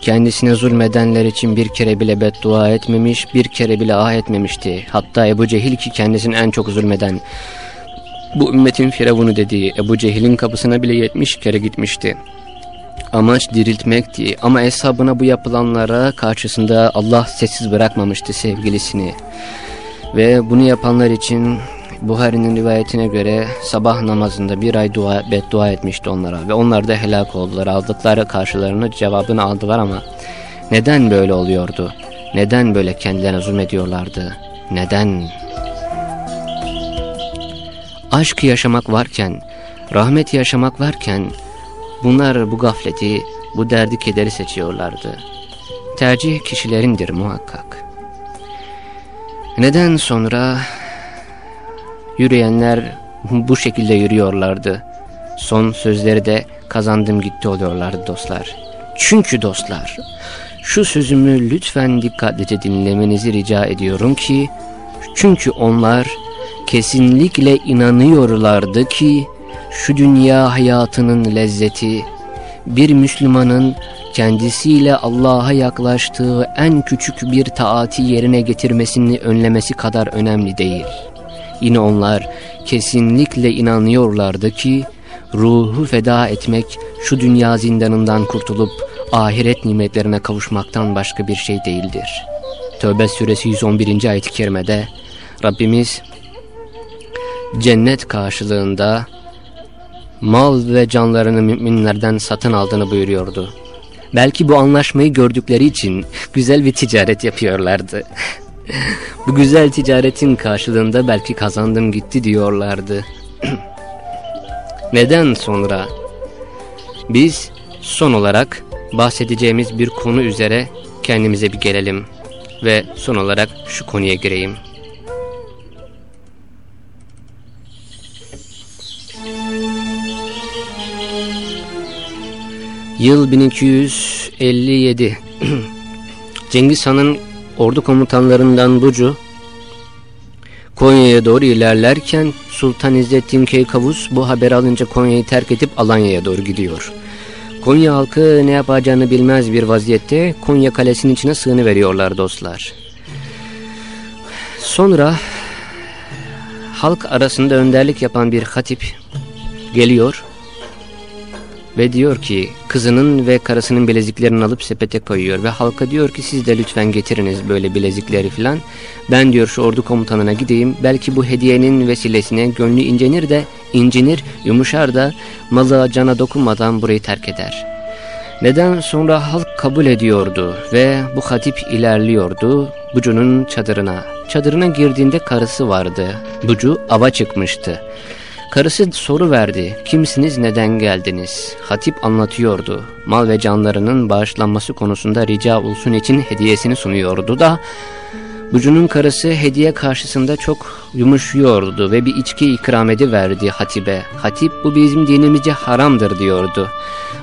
kendisine zulmedenler için bir kere bile beddua etmemiş, bir kere bile ah etmemişti. Hatta Ebu Cehil ki kendisini en çok zulmeden, bu ümmetin firavunu dediği Ebu Cehil'in kapısına bile yetmiş kere gitmişti. Amaç diriltmekti ama hesabına bu yapılanlara karşısında Allah sessiz bırakmamıştı sevgilisini. Ve bunu yapanlar için Buhari'nin rivayetine göre sabah namazında bir ay dua, beddua etmişti onlara ve onlar da helak oldular. Aldıkları karşılarını cevabını aldılar ama neden böyle oluyordu? Neden böyle kendilerine zulmediyorlardı? Neden? Aşk yaşamak varken, rahmet yaşamak varken bunlar bu gafleti, bu derdi kederi seçiyorlardı. Tercih kişilerindir muhakkak. Neden sonra Yürüyenler bu şekilde yürüyorlardı. Son sözleri de kazandım gitti oluyorlardı dostlar. Çünkü dostlar, şu sözümü lütfen dikkatlice dinlemenizi rica ediyorum ki, çünkü onlar kesinlikle inanıyorlardı ki, şu dünya hayatının lezzeti, bir Müslümanın kendisiyle Allah'a yaklaştığı en küçük bir taati yerine getirmesini önlemesi kadar önemli değil.'' Yine onlar kesinlikle inanıyorlardı ki ruhu feda etmek şu dünya zindanından kurtulup ahiret nimetlerine kavuşmaktan başka bir şey değildir. Tövbe suresi 111. ayet-i kerimede Rabbimiz cennet karşılığında mal ve canlarını müminlerden satın aldığını buyuruyordu. Belki bu anlaşmayı gördükleri için güzel bir ticaret yapıyorlardı. Bu güzel ticaretin karşılığında belki kazandım gitti diyorlardı. Neden sonra? Biz son olarak bahsedeceğimiz bir konu üzere kendimize bir gelelim ve son olarak şu konuya gireyim. Yıl 1257 Cengiz Han'ın ordu komutanlarından Bucu Konya'ya doğru ilerlerken Sultan İzzettin Keykavus bu haber alınca Konya'yı terk edip Alanya'ya doğru gidiyor. Konya halkı ne yapacağını bilmez bir vaziyette Konya kalesinin içine sığını veriyorlar dostlar. Sonra halk arasında önderlik yapan bir hatip geliyor ve diyor ki kızının ve karısının bileziklerini alıp sepete koyuyor ve halka diyor ki siz de lütfen getiriniz böyle bilezikleri filan. Ben diyor şu ordu komutanına gideyim belki bu hediyenin vesilesine gönlü incenir de incinir yumuşar da malı cana dokunmadan burayı terk eder. Neden sonra halk kabul ediyordu ve bu hatip ilerliyordu Bucu'nun çadırına. Çadırına girdiğinde karısı vardı. Bucu ava çıkmıştı. Karısı soru verdi. Kimsiniz neden geldiniz? Hatip anlatıyordu. Mal ve canlarının bağışlanması konusunda rica olsun için hediyesini sunuyordu da Bucu'nun karısı hediye karşısında çok yumuşuyordu ve bir içki ikram ediverdi hatibe. Hatip bu bizim dinimizce haramdır diyordu.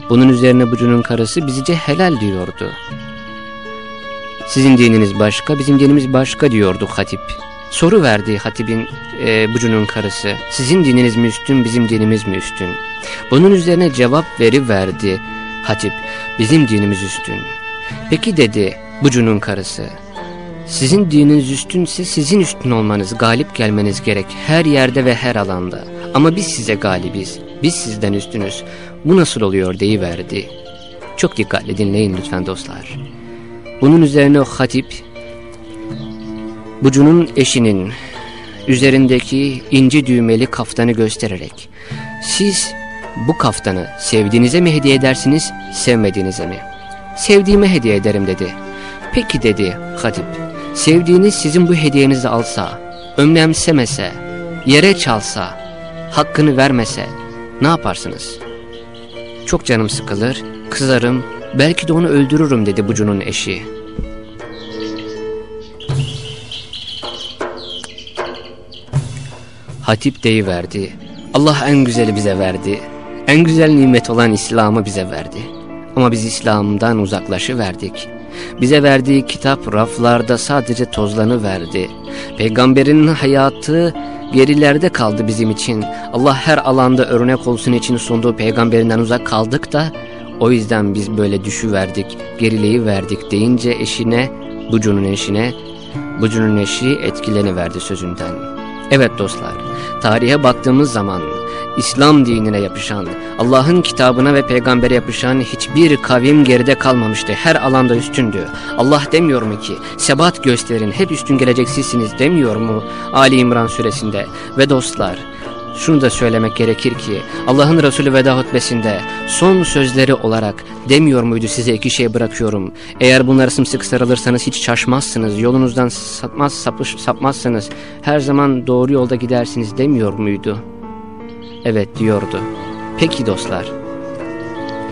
Bunun üzerine Bucu'nun karısı bizce helal diyordu. Sizin dininiz başka, bizim dinimiz başka diyordu hatip. Soru verdi hatibin e, Bucu'nun karısı. Sizin dininiz mi üstün, bizim dinimiz mi üstün? Bunun üzerine cevap veri verdi hatip. Bizim dinimiz üstün. Peki dedi, Bucunun karısı. Sizin dininiz üstünse sizin üstün olmanız, galip gelmeniz gerek her yerde ve her alanda. Ama biz size galibiz, biz sizden üstünüz. Bu nasıl oluyor deyiverdi. Çok dikkatli dinleyin lütfen dostlar. Bunun üzerine o hatip, Bucunun eşinin üzerindeki inci düğmeli kaftanı göstererek, siz bu kaftanı sevdiğinize mi hediye edersiniz, sevmediğinize mi? Sevdiğime hediye ederim dedi. Peki dedi hatip, sevdiğiniz sizin bu hediyenizi alsa, önemsemese, yere çalsa, hakkını vermese ne yaparsınız? Çok canım sıkılır, kızarım, belki de onu öldürürüm dedi Bucu'nun eşi. Hatip deyiverdi. Allah en güzeli bize verdi. En güzel nimet olan İslam'ı bize verdi. Ama biz İslam'dan uzaklaşıverdik. Bize verdiği kitap raflarda sadece tozlanı verdi. Peygamberin hayatı gerilerde kaldı bizim için. Allah her alanda örnek olsun için sunduğu peygamberinden uzak kaldık da o yüzden biz böyle düşüverdik, gerileyi verdik deyince eşine, Bucu'nun eşine, Bucu'nun eşi etkileniverdi sözünden. Evet dostlar, tarihe baktığımız zaman İslam dinine yapışan, Allah'ın kitabına ve peygambere yapışan hiçbir kavim geride kalmamıştı. Her alanda üstündü. Allah demiyor mu ki sebat gösterin hep üstün geleceksizsiniz demiyor mu Ali İmran suresinde ve dostlar şunu da söylemek gerekir ki Allah'ın Resulü veda hutbesinde son sözleri olarak demiyor muydu size iki şey bırakıyorum. Eğer bunları sımsıkı sarılırsanız hiç şaşmazsınız. Yolunuzdan sapmaz, sapış, sapmazsınız. Her zaman doğru yolda gidersiniz demiyor muydu? Evet diyordu. Peki dostlar.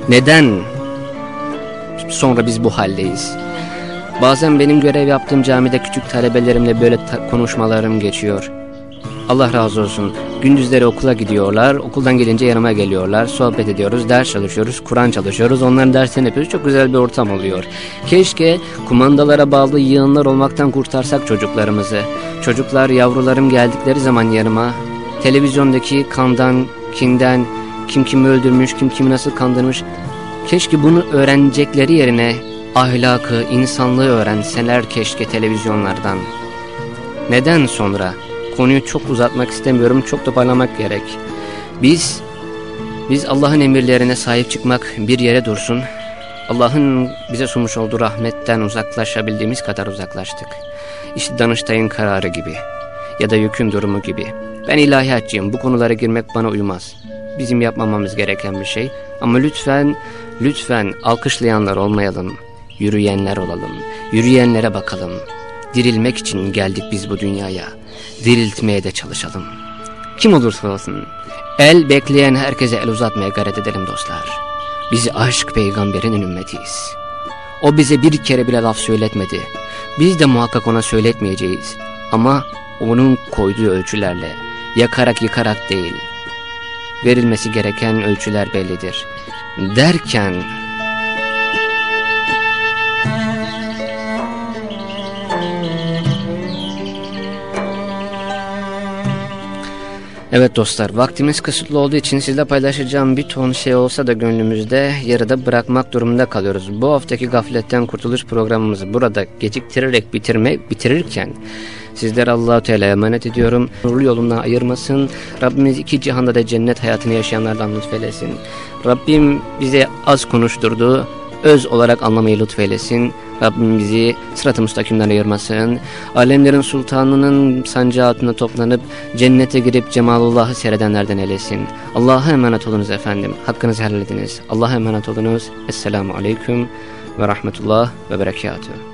Neden sonra biz bu haldeyiz? Bazen benim görev yaptığım camide küçük talebelerimle böyle konuşmalarım geçiyor. Allah razı olsun. Gündüzleri okula gidiyorlar. Okuldan gelince yanıma geliyorlar. Sohbet ediyoruz, ders çalışıyoruz, Kur'an çalışıyoruz. Onların derslerini yapıyoruz. Çok güzel bir ortam oluyor. Keşke kumandalara bağlı yığınlar olmaktan kurtarsak çocuklarımızı. Çocuklar, yavrularım geldikleri zaman yanıma televizyondaki kandan, kinden, kim kimi öldürmüş, kim kimi nasıl kandırmış. Keşke bunu öğrenecekleri yerine ahlakı, insanlığı öğrenseler keşke televizyonlardan. Neden sonra? Konuyu çok uzatmak istemiyorum, çok toparlamak gerek. Biz, biz Allah'ın emirlerine sahip çıkmak bir yere dursun. Allah'ın bize sunmuş olduğu rahmetten uzaklaşabildiğimiz kadar uzaklaştık. İşte Danıştay'ın kararı gibi ya da yükün durumu gibi. Ben ilahiyatçıyım bu konulara girmek bana uymaz. Bizim yapmamamız gereken bir şey. Ama lütfen, lütfen alkışlayanlar olmayalım. Yürüyenler olalım. Yürüyenlere bakalım. Dirilmek için geldik biz bu dünyaya. Diriltmeye de çalışalım. Kim olursa olsun. El bekleyen herkese el uzatmaya gayret edelim dostlar. Biz aşk peygamberinin ümmetiyiz. O bize bir kere bile laf söyletmedi. Biz de muhakkak ona söyletmeyeceğiz. Ama onun koyduğu ölçülerle, yakarak yıkarak değil, verilmesi gereken ölçüler bellidir. Derken Evet dostlar vaktimiz kısıtlı olduğu için sizle paylaşacağım bir ton şey olsa da gönlümüzde yarıda bırakmak durumunda kalıyoruz. Bu haftaki gafletten kurtuluş programımızı burada geciktirerek bitirme bitirirken Sizler Allah-u Teala'ya emanet ediyorum. Nurlu yolundan ayırmasın. Rabbimiz iki cihanda da cennet hayatını yaşayanlardan lütfeylesin. Rabbim bize az konuşturdu. Öz olarak anlamayı lütfeylesin. Rabbim bizi sırat-ı müstakimden ayırmasın. Alemlerin sultanının sancağı altında toplanıp cennete girip cemalullahı seyredenlerden eylesin. Allah'a emanet olunuz efendim. Hakkınızı helal ediniz. Allah'a emanet olunuz. Esselamu Aleyküm ve Rahmetullah ve Berekatuhu.